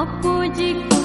apojiku